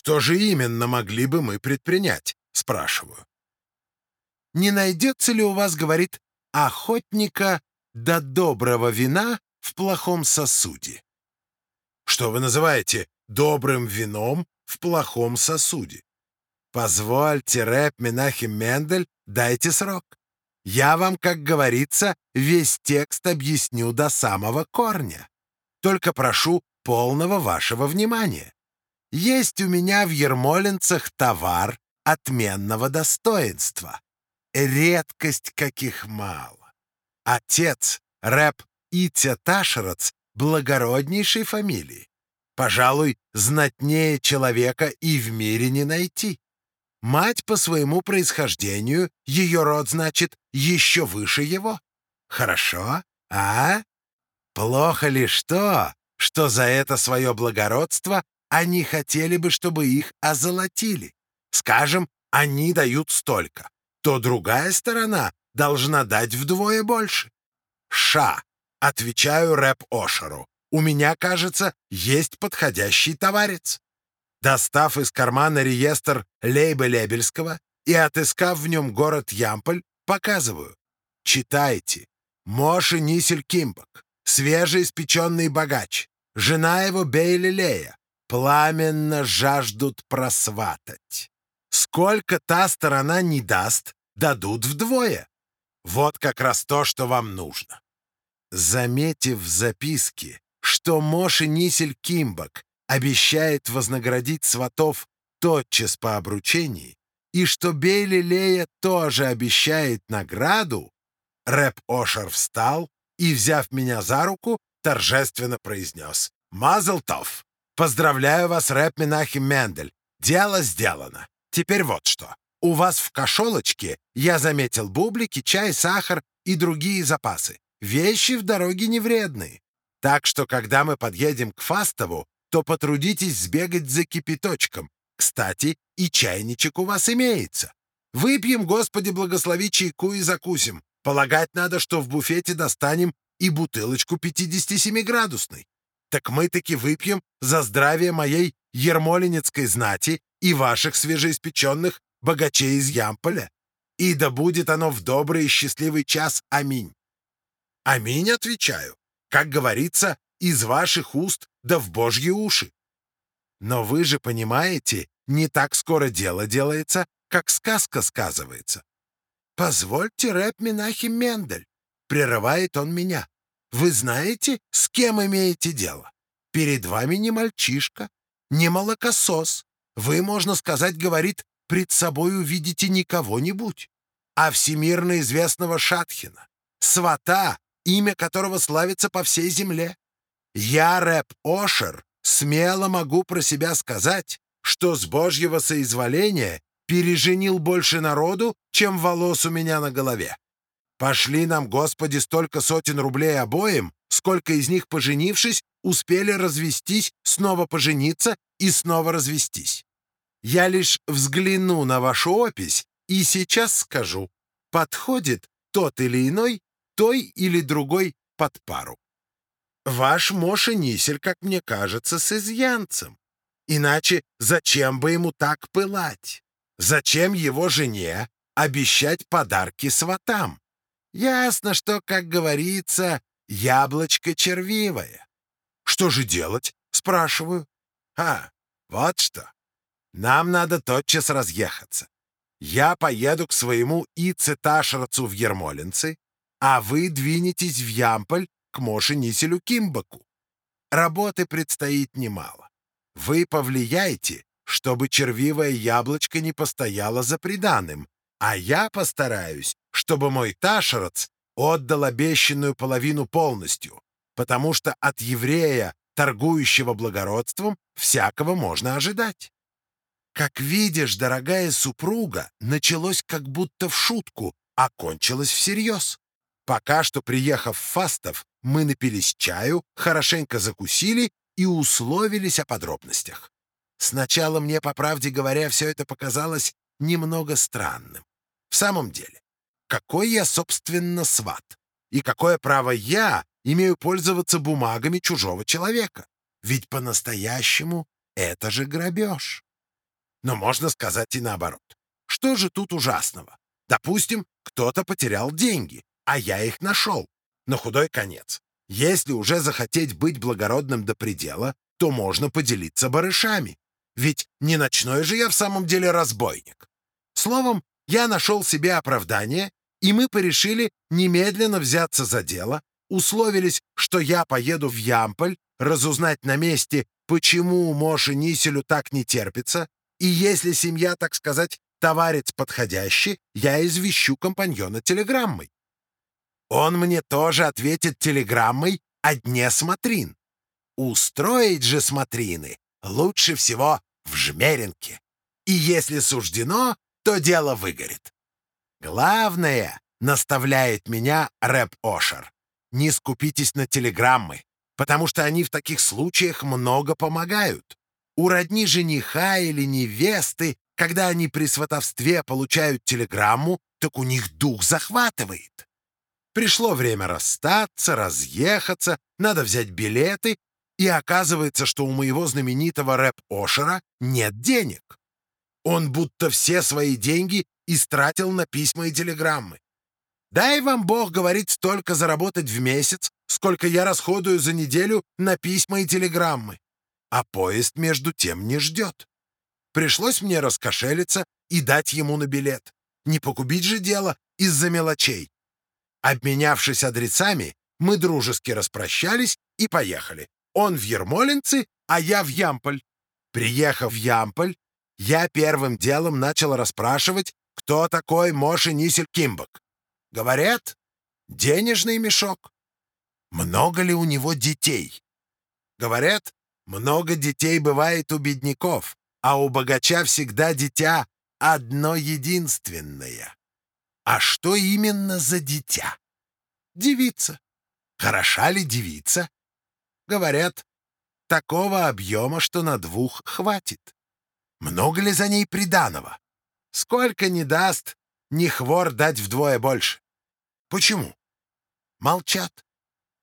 Что же именно могли бы мы предпринять? Спрашиваю. Не найдется ли у вас, говорит, охотника до доброго вина в плохом сосуде? Что вы называете добрым вином в плохом сосуде? Позвольте, рэп Менахим Мендель, дайте срок. Я вам, как говорится, весь текст объясню до самого корня. Только прошу полного вашего внимания. Есть у меня в Ермолинцах товар отменного достоинства. Редкость каких мало. Отец, рэп Итя Ташерац, благороднейшей фамилии. Пожалуй, знатнее человека и в мире не найти. Мать по своему происхождению, ее род, значит, еще выше его. Хорошо, а? Плохо ли что, что за это свое благородство они хотели бы, чтобы их озолотили? Скажем, они дают столько, то другая сторона должна дать вдвое больше. Ша, отвечаю рэп Ошеру, у меня, кажется, есть подходящий товарец. Достав из кармана реестр Лейба Лебельского и отыскав в нем город Ямполь, показываю. Читайте. Моши Нисель Кимбок, свежеиспеченный богач, жена его Бейлилея, пламенно жаждут просватать. Сколько та сторона не даст, дадут вдвое. Вот как раз то, что вам нужно. Заметив в записке, что Моши Нисель Кимбок обещает вознаградить сватов тотчас по обручении, и что Бейли Лея тоже обещает награду, Рэп Ошер встал и, взяв меня за руку, торжественно произнес «Мазлтов! Поздравляю вас, Рэп Минахим Мендель! Дело сделано! Теперь вот что. У вас в кошелочке я заметил бублики, чай, сахар и другие запасы. Вещи в дороге не вредные. Так что, когда мы подъедем к Фастову, то потрудитесь сбегать за кипяточком. Кстати, и чайничек у вас имеется. Выпьем, Господи, благослови чайку и закусим. Полагать надо, что в буфете достанем и бутылочку 57-градусной. Так мы таки выпьем за здравие моей ермолинецкой знати и ваших свежеиспеченных богачей из Ямполя. И да будет оно в добрый и счастливый час. Аминь. Аминь, отвечаю. Как говорится, из ваших уст да в божьи уши. Но вы же понимаете, не так скоро дело делается, как сказка сказывается. «Позвольте, рэп Минахим Мендель», — прерывает он меня. «Вы знаете, с кем имеете дело? Перед вами не мальчишка, не молокосос. Вы, можно сказать, говорит, пред собой увидите не кого-нибудь, а всемирно известного Шатхина, свата, имя которого славится по всей земле. Я, рэп Ошер, смело могу про себя сказать, что с божьего соизволения переженил больше народу, чем волос у меня на голове. Пошли нам, Господи, столько сотен рублей обоим, сколько из них, поженившись, успели развестись, снова пожениться и снова развестись. Я лишь взгляну на вашу опись и сейчас скажу, подходит тот или иной, той или другой под пару. Ваш Моша Нисель, как мне кажется, с изъянцем. Иначе зачем бы ему так пылать? Зачем его жене обещать подарки сватам? Ясно, что, как говорится, яблочко червивое. Что же делать? Спрашиваю. А, вот что. Нам надо тотчас разъехаться. Я поеду к своему Ицеташрацу в Ермолинцы, а вы двинетесь в Ямполь к Моше Ниселю Кимбаку. Работы предстоит немало. Вы повлияете, чтобы червивое яблочко не постояло за приданым, а я постараюсь, чтобы мой Ташерац отдал обещанную половину полностью, потому что от еврея, торгующего благородством, всякого можно ожидать. Как видишь, дорогая супруга, началось как будто в шутку, а кончилось всерьез. Пока что, приехав в Фастов, мы напились чаю, хорошенько закусили и условились о подробностях. Сначала мне, по правде говоря, все это показалось немного странным. В самом деле, какой я, собственно, сват? И какое право я имею пользоваться бумагами чужого человека? Ведь по-настоящему это же грабеж. Но можно сказать и наоборот. Что же тут ужасного? Допустим, кто-то потерял деньги, а я их нашел. На худой конец. Если уже захотеть быть благородным до предела, то можно поделиться барышами. Ведь не ночной же я в самом деле разбойник. Словом, я нашел себе оправдание, и мы порешили немедленно взяться за дело, условились, что я поеду в Ямполь, разузнать на месте, почему Моше Ниселю так не терпится, и если семья, так сказать, товарец подходящий, я извещу компаньона телеграммой. Он мне тоже ответит телеграммой о дне смотрин. Устроить же смотрины лучше всего в Жмеринке. И если суждено, то дело выгорит. Главное, наставляет меня Рэп Ошер, не скупитесь на телеграммы, потому что они в таких случаях много помогают. У родни жениха или невесты, когда они при сватовстве получают телеграмму, так у них дух захватывает. Пришло время расстаться, разъехаться, надо взять билеты, и оказывается, что у моего знаменитого рэп-ошера нет денег. Он будто все свои деньги истратил на письма и телеграммы. Дай вам Бог, говорить, столько заработать в месяц, сколько я расходую за неделю на письма и телеграммы. А поезд между тем не ждет. Пришлось мне раскошелиться и дать ему на билет. Не погубить же дело из-за мелочей. Обменявшись адресами, мы дружески распрощались и поехали. Он в Ермолинцы, а я в Ямполь. Приехав в Ямполь, я первым делом начал расспрашивать, кто такой Моше Нисель Кимбок. Говорят, денежный мешок. Много ли у него детей? Говорят, много детей бывает у бедняков, а у богача всегда дитя одно единственное. А что именно за дитя? Девица. Хороша ли девица? Говорят, такого объема, что на двух хватит. Много ли за ней приданого? Сколько не даст, не хвор дать вдвое больше. Почему? Молчат.